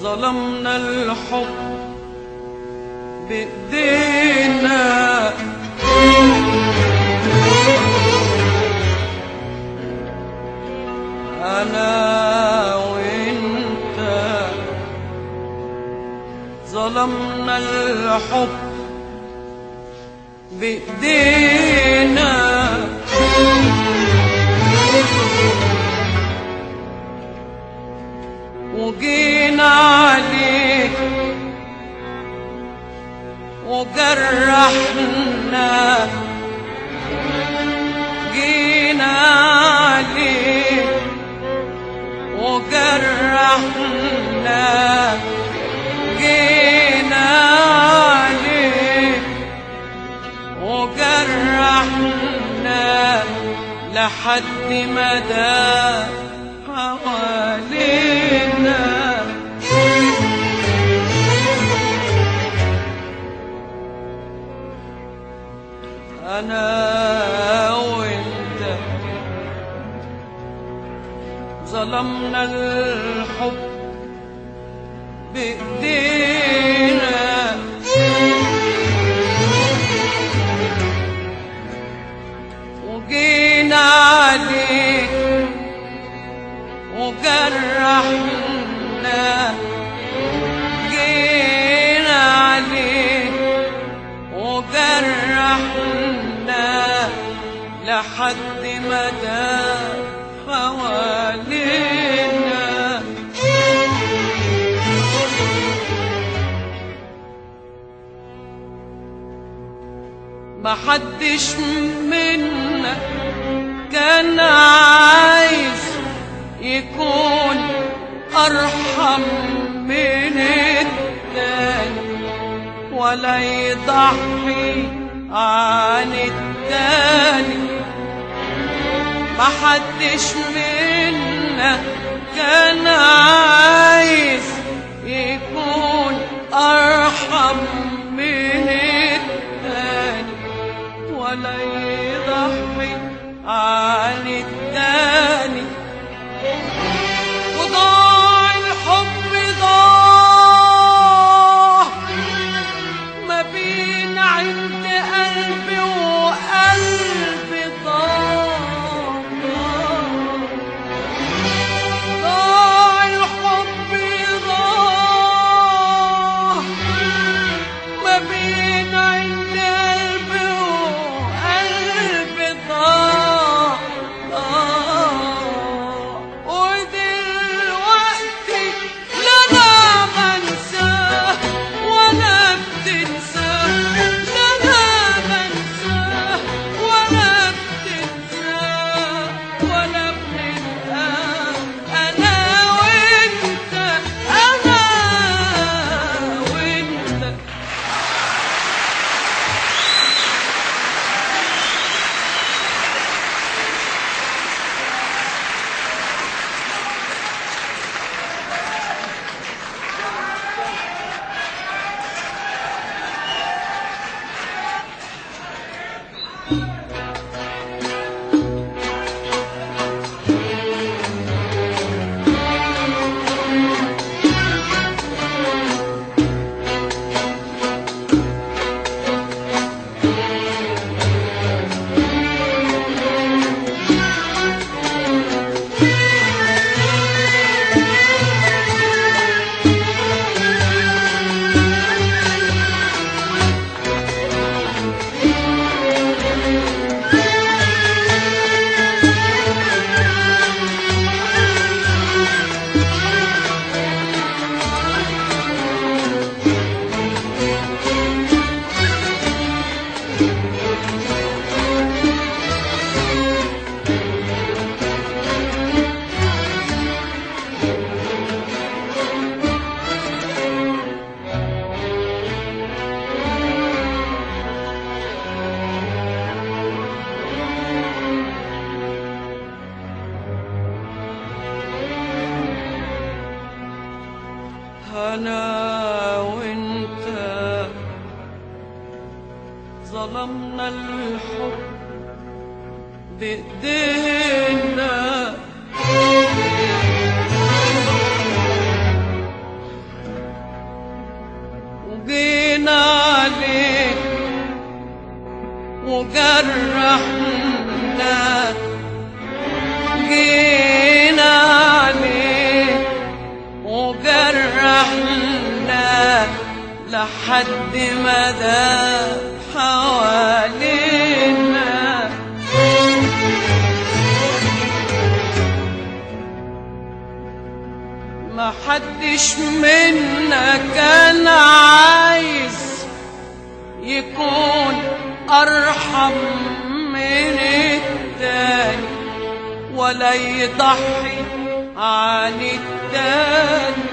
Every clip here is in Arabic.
ظلمنا الحب بإيدينا. أنا وإنت ظلمنا الحب بإيدينا. وجينا عليك. وجرحنا. جينا عليك. وجرحنا. جينا عليك. وجرحنا لحد ما أنا وأنت ظلمنا الحب بإيدينا. وجينا عليك وجرحنا لحد دام حوالينا. محدش منا كان عايز يكون أرحم من التاني ولا يضحي عن التاني. محدش منا كان عايز الحب بإيدينا وجينا جينا عليك وجرحنا. جينا عليك وجرحنا لحد ما داب حدش منا كان عايز يكون أرحم من التاني ولا يضحي عن التاني.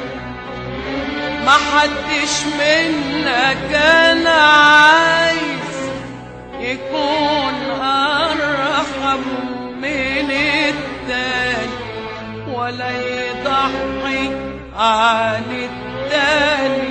ما حدش منا كان عايز يكون أرحم من التاني ولا يضحي عن التاني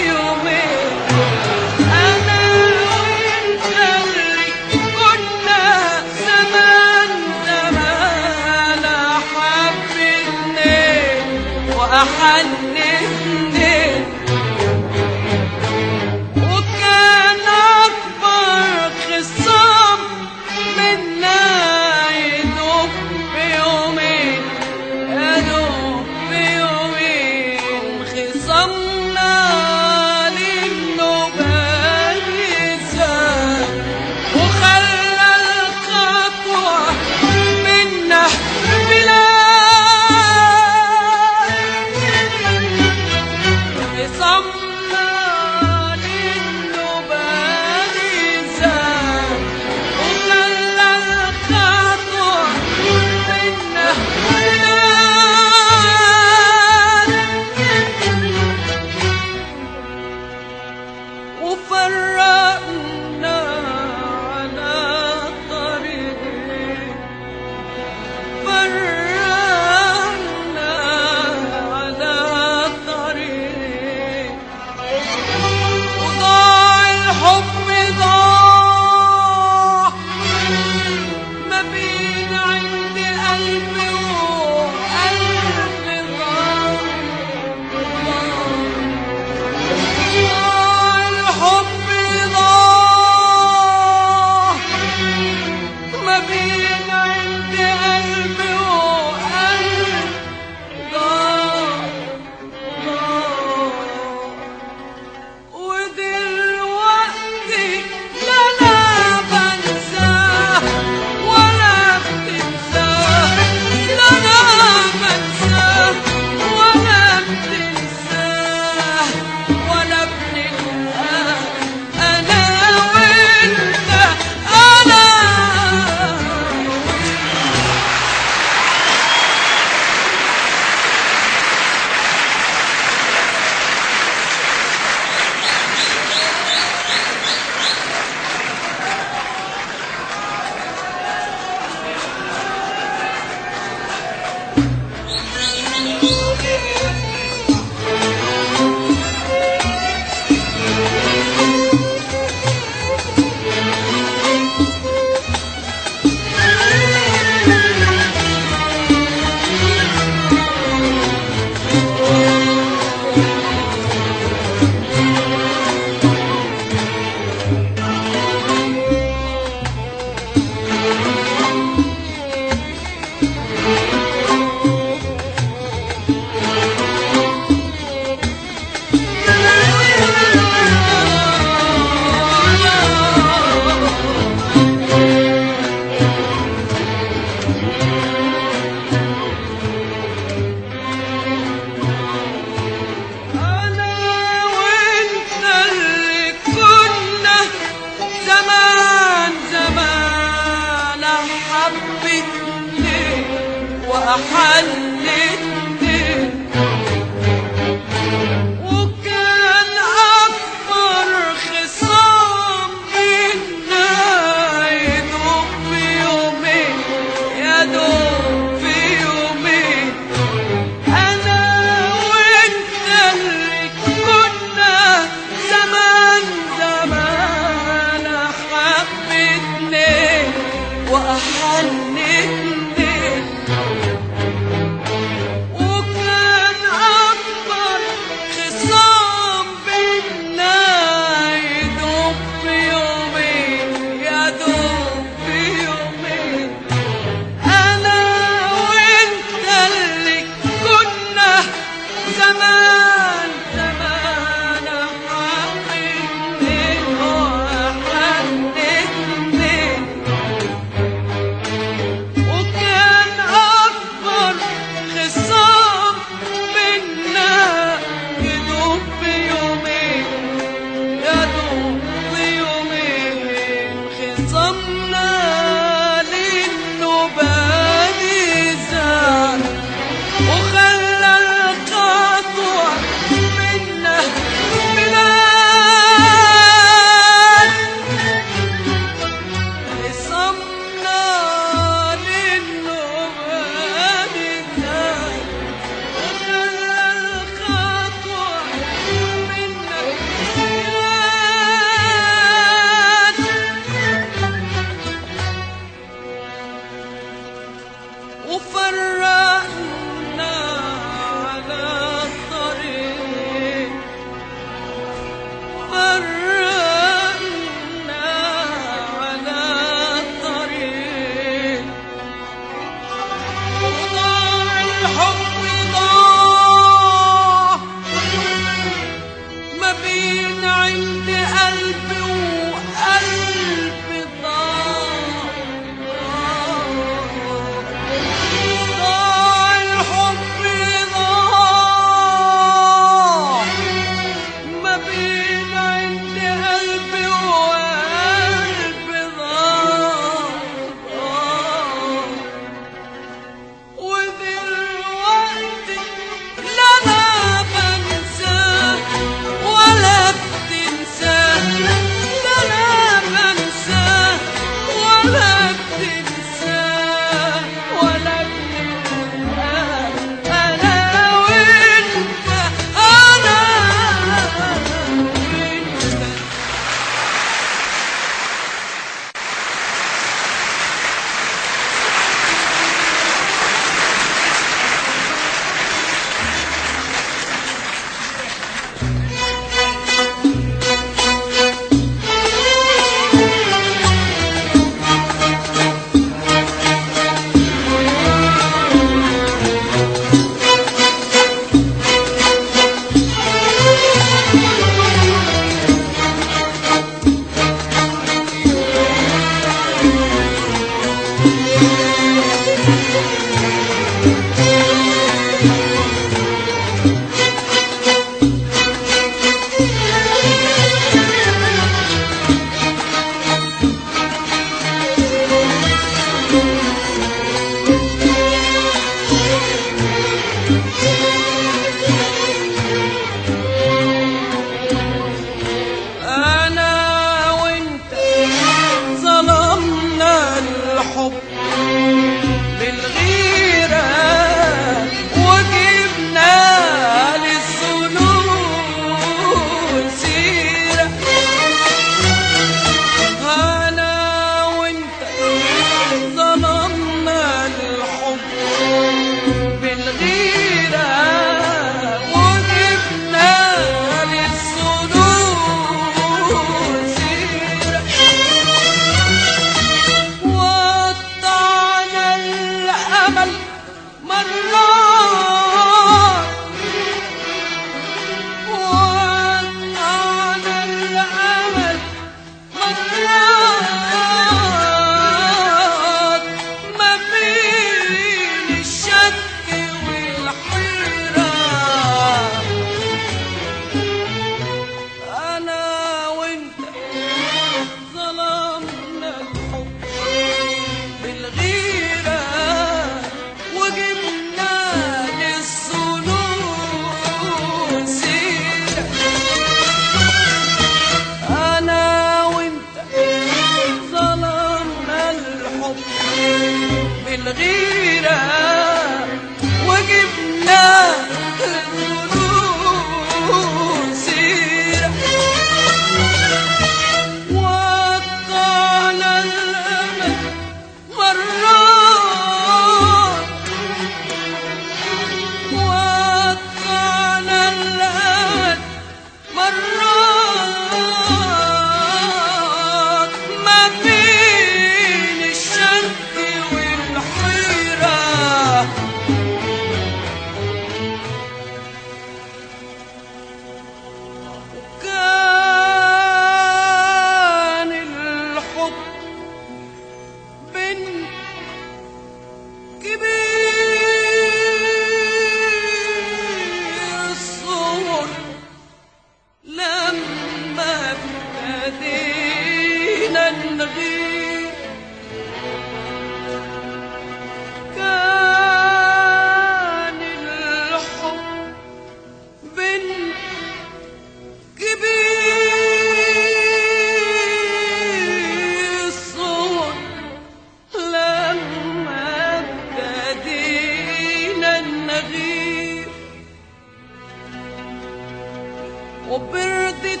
وبردت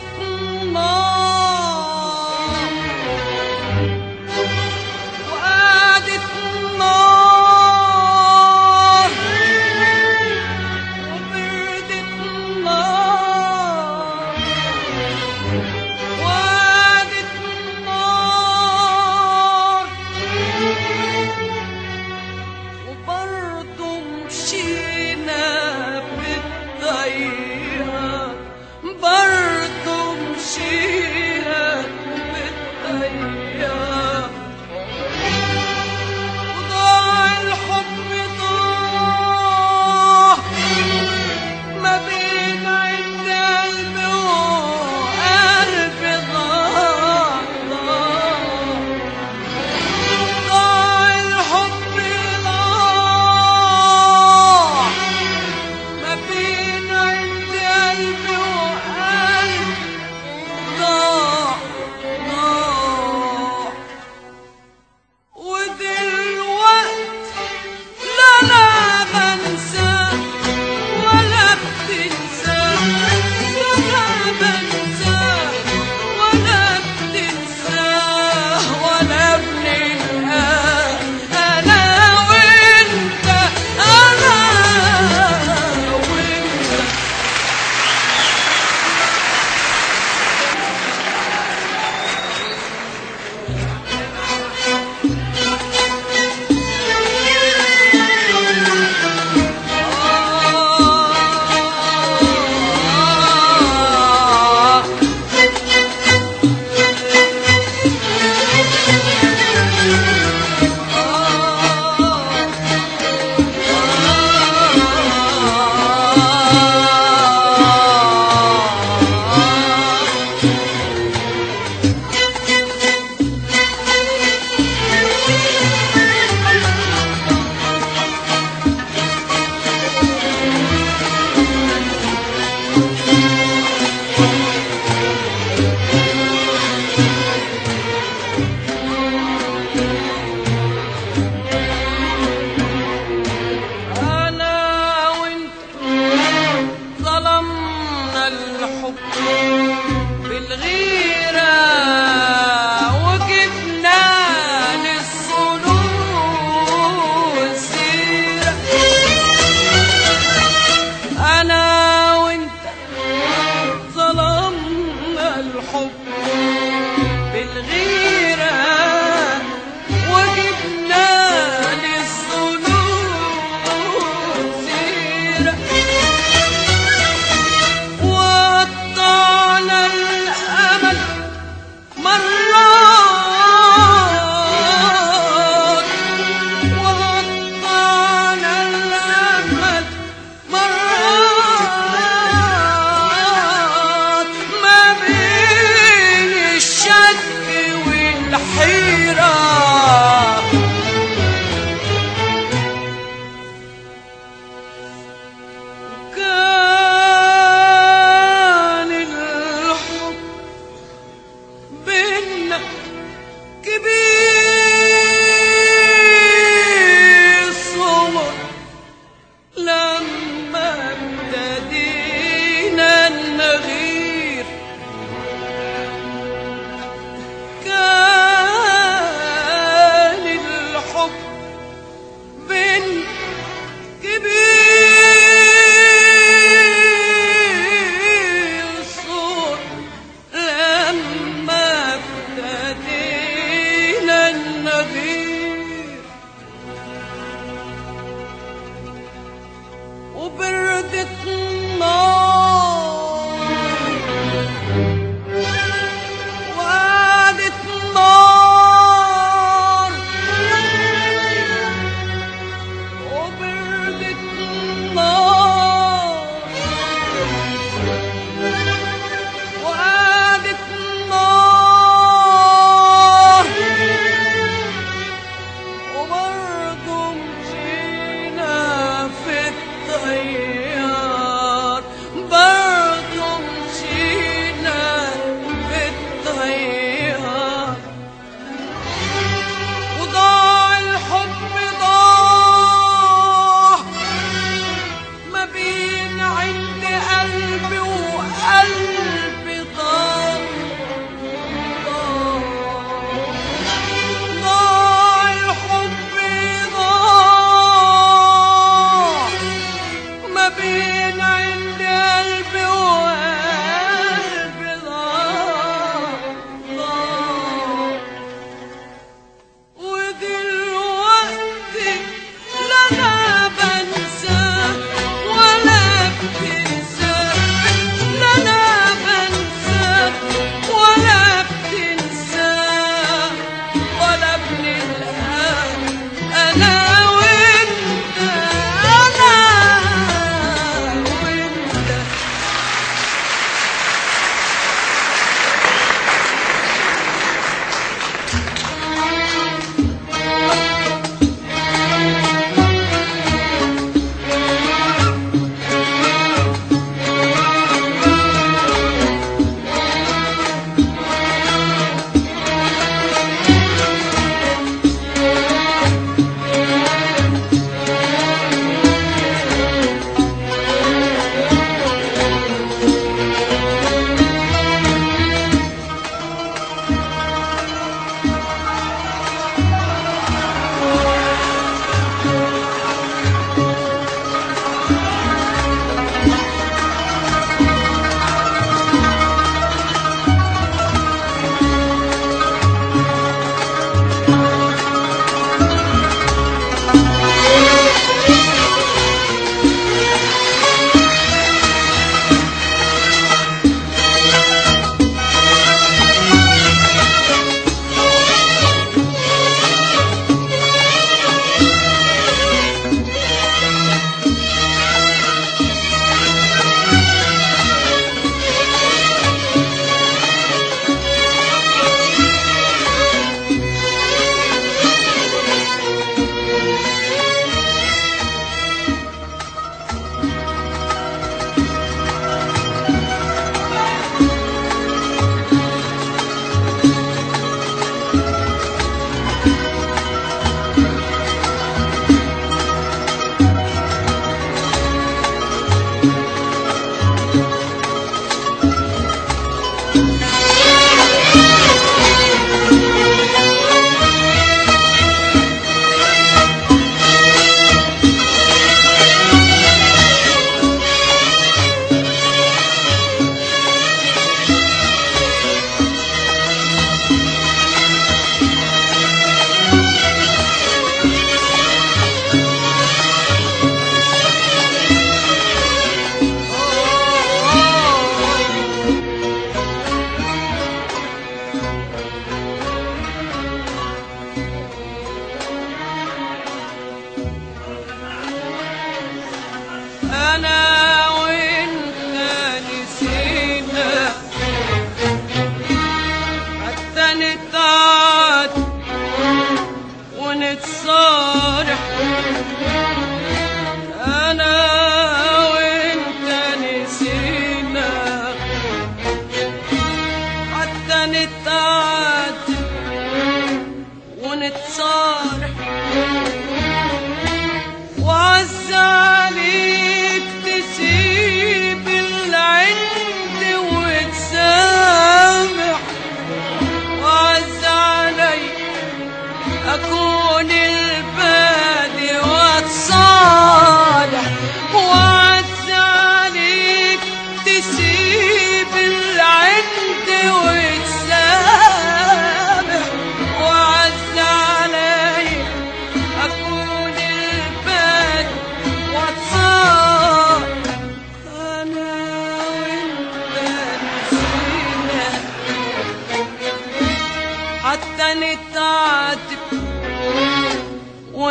أنا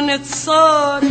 ونتصارح